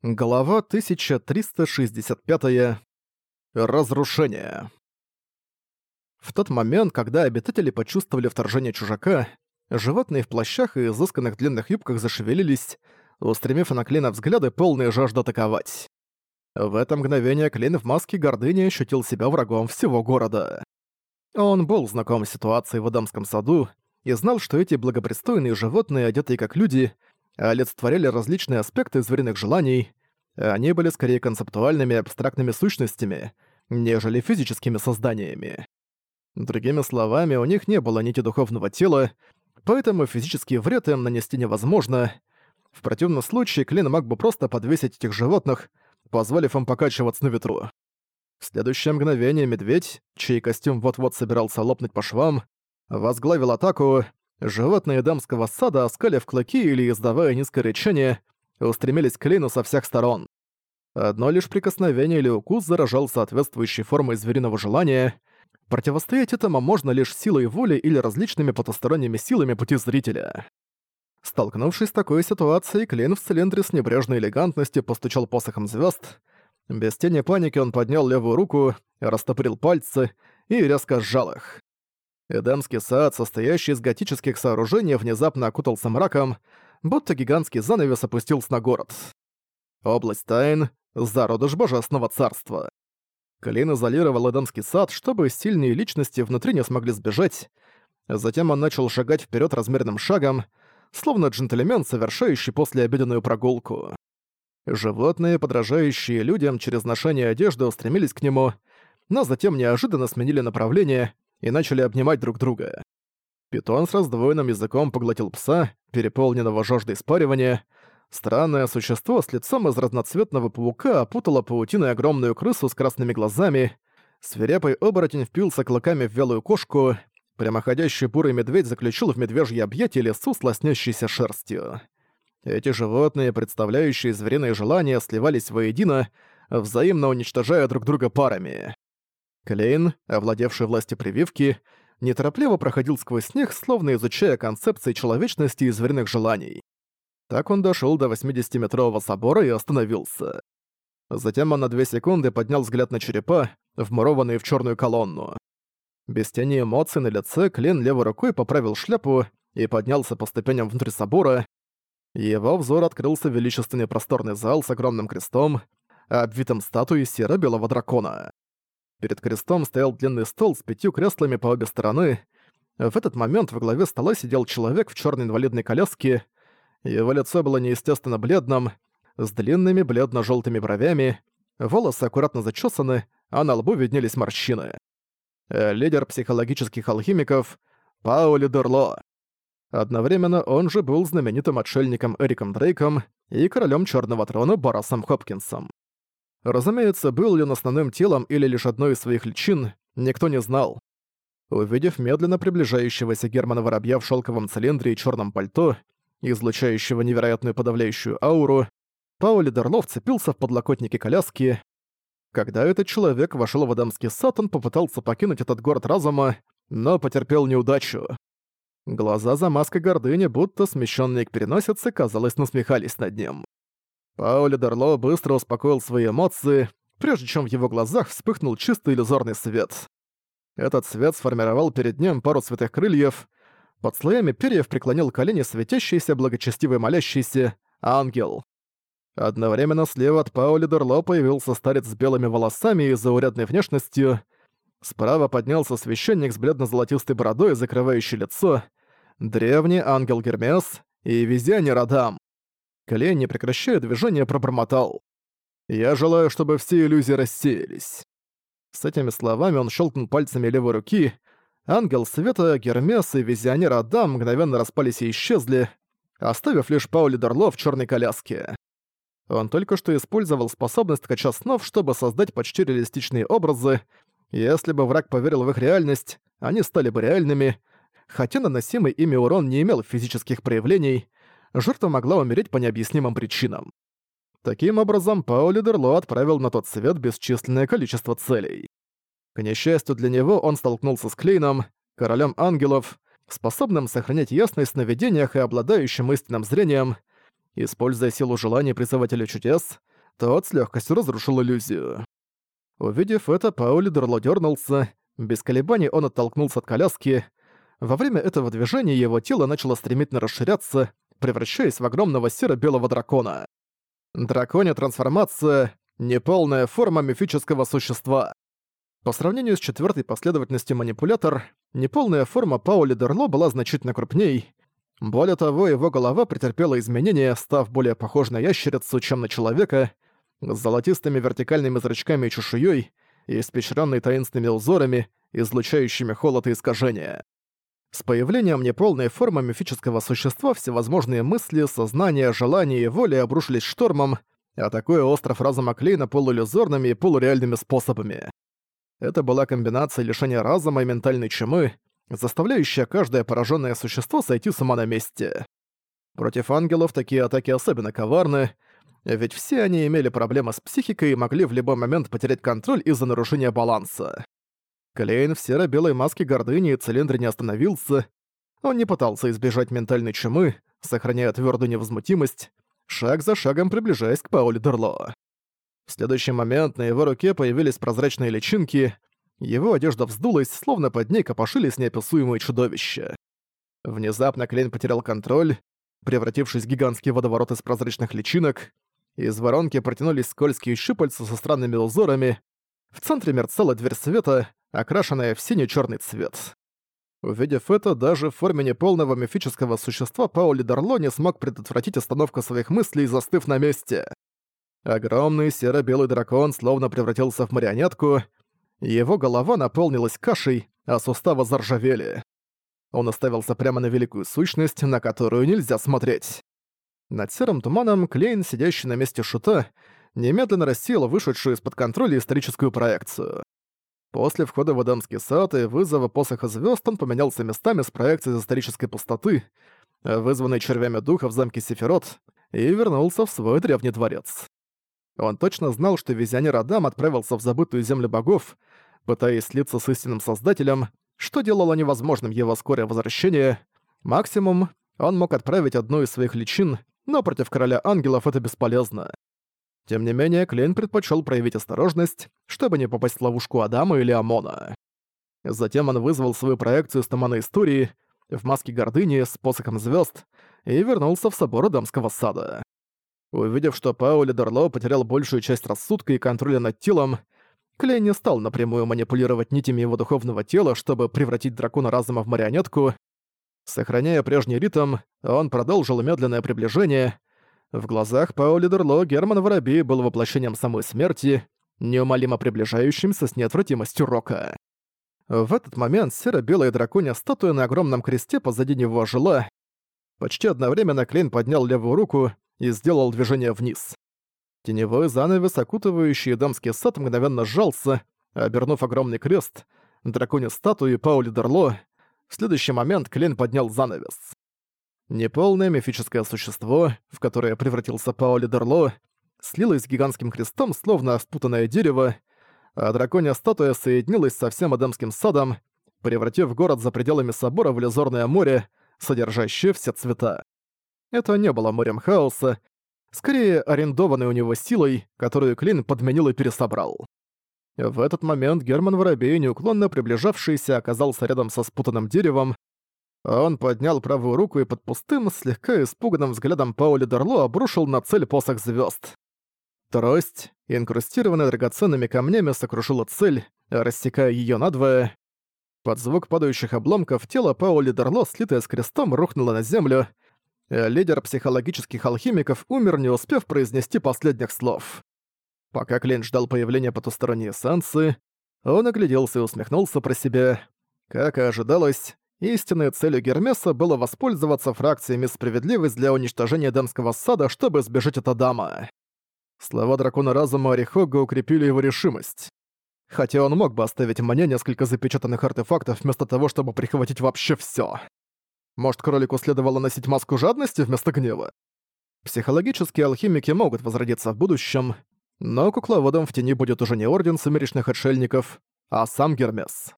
Глава 1365. Разрушение. В тот момент, когда обитатели почувствовали вторжение чужака, животные в плащах и изысканных длинных юбках зашевелились, устремив на Клина взгляды, полные жажды атаковать. В это мгновение Клин в маске гордыни ощутил себя врагом всего города. Он был знаком с ситуацией в Адамском саду и знал, что эти благопристойные животные, одетые как люди, олицетворяли различные аспекты звериных желаний, они были скорее концептуальными абстрактными сущностями, нежели физическими созданиями. Другими словами, у них не было нити духовного тела, поэтому физический вред им нанести невозможно. В противном случае Клин мог бы просто подвесить этих животных, позволив им покачиваться на ветру. В следующее мгновение медведь, чей костюм вот-вот собирался лопнуть по швам, возглавил атаку, Животные дамского сада, оскалив клыки или издавая низкое рычание, устремились к Лейну со всех сторон. Одно лишь прикосновение или укус заражал соответствующей формой звериного желания. Противостоять этому можно лишь силой воли или различными потусторонними силами пути зрителя. Столкнувшись с такой ситуацией, Клейн в цилиндре с небрежной элегантностью постучал посохом звезд. Без тени паники он поднял левую руку, растопырил пальцы и резко сжал их. Эдемский сад, состоящий из готических сооружений, внезапно окутался мраком, будто гигантский занавес опустился на город. Область тайн — зародыш божественного царства. Клин изолировал Эдемский сад, чтобы сильные личности внутри не смогли сбежать. Затем он начал шагать вперед размерным шагом, словно джентльмен, совершающий послеобеденную прогулку. Животные, подражающие людям через ношение одежды, устремились к нему, но затем неожиданно сменили направление — и начали обнимать друг друга. Питон с раздвоенным языком поглотил пса, переполненного жаждой спаривания. Странное существо с лицом из разноцветного паука опутало паутиной огромную крысу с красными глазами. Свирепый оборотень впился клыками в велую кошку. Прямоходящий бурый медведь заключил в медвежье объятие лесу с лоснящейся шерстью. Эти животные, представляющие звериные желания, сливались воедино, взаимно уничтожая друг друга парами. Клейн, овладевший властью прививки, неторопливо проходил сквозь снег, словно изучая концепции человечности и звериных желаний. Так он дошёл до 80-метрового собора и остановился. Затем он на две секунды поднял взгляд на черепа, вмурованные в чёрную колонну. Без тени эмоций на лице Клен левой рукой поправил шляпу и поднялся по ступеням внутрь собора. Его взор открылся величественный просторный зал с огромным крестом, обвитым статуей серо-белого дракона. Перед крестом стоял длинный стол с пятью креслами по обе стороны. В этот момент во главе стола сидел человек в черной инвалидной коляске. Его лицо было неестественно бледным, с длинными бледно желтыми бровями, волосы аккуратно зачесаны, а на лбу виднелись морщины. Лидер психологических алхимиков Паули Дерло. Одновременно он же был знаменитым отшельником Эриком Дрейком и королем Черного трона Борасом Хопкинсом. Разумеется, был ли он основным телом или лишь одной из своих личин, никто не знал. Увидев медленно приближающегося Германа Воробья в шелковом цилиндре и черном пальто, излучающего невероятную подавляющую ауру, Паули Дерлов цепился в подлокотники коляски. Когда этот человек вошел в Адамский сад, он попытался покинуть этот город разума, но потерпел неудачу. Глаза за маской гордыни, будто смещенные к переносице, казалось, насмехались над ним. Паули Дерло быстро успокоил свои эмоции, прежде чем в его глазах вспыхнул чистый иллюзорный свет. Этот свет сформировал перед ним пару цветых крыльев. Под слоями перьев преклонил колени светящийся, благочестивый молящийся ангел. Одновременно слева от Паули Дерло появился старец с белыми волосами и заурядной внешностью. Справа поднялся священник с бледно-золотистой бородой, закрывающий лицо, древний ангел Гермес и визионер Адам. Колен, не прекращая движения, пробормотал. «Я желаю, чтобы все иллюзии рассеялись». С этими словами он щелкнул пальцами левой руки. Ангел Света, Гермес и Визионер Адам мгновенно распались и исчезли, оставив лишь Паули Дарло в черной коляске. Он только что использовал способность ткача снов, чтобы создать почти реалистичные образы. Если бы враг поверил в их реальность, они стали бы реальными, хотя наносимый ими урон не имел физических проявлений, жертва могла умереть по необъяснимым причинам. Таким образом, Паули Дерло отправил на тот свет бесчисленное количество целей. К несчастью для него, он столкнулся с Клейном, королем ангелов, способным сохранять ясность в сновидениях и обладающим истинным зрением. Используя силу желаний призывателя чудес, Тот с легкостью разрушил иллюзию. Увидев это, Паули Дерло дернулся. Без колебаний он оттолкнулся от коляски. Во время этого движения его тело начало стремительно расширяться, превращаясь в огромного серо-белого дракона. Драконья трансформация — неполная форма мифического существа. По сравнению с четвертой последовательностью манипулятор, неполная форма Паули Дерло была значительно крупней. Более того, его голова претерпела изменения, став более похожей на ящерицу, чем на человека, с золотистыми вертикальными зрачками и чешуей, и испещренной таинственными узорами, излучающими холод и искажения. С появлением неполной формы мифического существа всевозможные мысли, сознания, желания и воли обрушились штормом, атакуя остров разума Клейна полулюзорными и полуреальными способами. Это была комбинация лишения разума и ментальной чумы, заставляющая каждое пораженное существо сойти с ума на месте. Против ангелов такие атаки особенно коварны, ведь все они имели проблемы с психикой и могли в любой момент потерять контроль из-за нарушения баланса. Клейн в серо-белой маске гордыни и цилиндре не остановился. Он не пытался избежать ментальной чумы, сохраняя твердую невозмутимость, шаг за шагом приближаясь к Пауле Дерло. В следующий момент на его руке появились прозрачные личинки, его одежда вздулась, словно под ней копошились неописуемые чудовища. Внезапно Клейн потерял контроль, превратившись в гигантский водоворот из прозрачных личинок. Из воронки протянулись скользкие щупальца со странными узорами. В центре мерцала дверь света, окрашенная в синий-чёрный цвет. Увидев это, даже в форме неполного мифического существа Паули Дарло не смог предотвратить остановку своих мыслей, застыв на месте. Огромный серо-белый дракон словно превратился в марионетку, его голова наполнилась кашей, а суставы заржавели. Он оставился прямо на великую сущность, на которую нельзя смотреть. Над серым туманом Клейн, сидящий на месте шута, немедленно рассеял вышедшую из-под контроля историческую проекцию. После входа в Адамский сад и вызова посоха звезд он поменялся местами с проекцией исторической пустоты, вызванной червями духа в замке Сефирот, и вернулся в свой древний дворец. Он точно знал, что визионер Адам отправился в забытую землю богов, пытаясь слиться с истинным создателем, что делало невозможным его скорое возвращение. Максимум, он мог отправить одну из своих личин, но против короля ангелов это бесполезно. Тем не менее, Клейн предпочел проявить осторожность, чтобы не попасть в ловушку Адама или Амона. Затем он вызвал свою проекцию с тумана истории в маске гордыни с посохом звезд и вернулся в собор Адамского сада. Увидев, что Паули Дерло потерял большую часть рассудка и контроля над телом, Клей не стал напрямую манипулировать нитями его духовного тела, чтобы превратить дракона разума в марионетку. Сохраняя прежний ритм, он продолжил медленное приближение, в глазах Паули Дерло Герман Воробей был воплощением самой смерти, неумолимо приближающимся с неотвратимостью Рока. В этот момент серо-белая драконья статуя на огромном кресте позади него ожила. Почти одновременно Клейн поднял левую руку и сделал движение вниз. Теневой занавес, окутывающий дамский сад, мгновенно сжался, обернув огромный крест, драконью статуи Паули Дерло. В следующий момент Клейн поднял занавес. Неполное мифическое существо, в которое превратился Паули Дерло, слилось с гигантским крестом, словно спутанное дерево, а драконья статуя соединилась со всем Адамским садом, превратив город за пределами собора в иллюзорное море, содержащее все цвета. Это не было морем хаоса, скорее арендованной у него силой, которую Клин подменил и пересобрал. В этот момент Герман Воробей, неуклонно приближавшийся, оказался рядом со спутанным деревом, он поднял правую руку и под пустым, слегка испуганным взглядом Паули Дерло обрушил на цель посох звезд. Трость, инкрустированная драгоценными камнями, сокрушила цель, рассекая ее надвое. Под звук падающих обломков тело Паули Дерло, слитое с крестом, рухнуло на землю. Лидер психологических алхимиков умер, не успев произнести последних слов. Пока Клин ждал появления потусторонней эссенции, он огляделся и усмехнулся про себя. Как и ожидалось, Истинной целью Гермеса было воспользоваться фракциями справедливость для уничтожения Демского сада, чтобы сбежать от Адама. Слова дракона разума Орихога укрепили его решимость. Хотя он мог бы оставить мне несколько запечатанных артефактов вместо того, чтобы прихватить вообще всё. Может, кролику следовало носить маску жадности вместо гнева? Психологические алхимики могут возродиться в будущем, но кукловодом в тени будет уже не Орден Сумеречных Отшельников, а сам Гермес.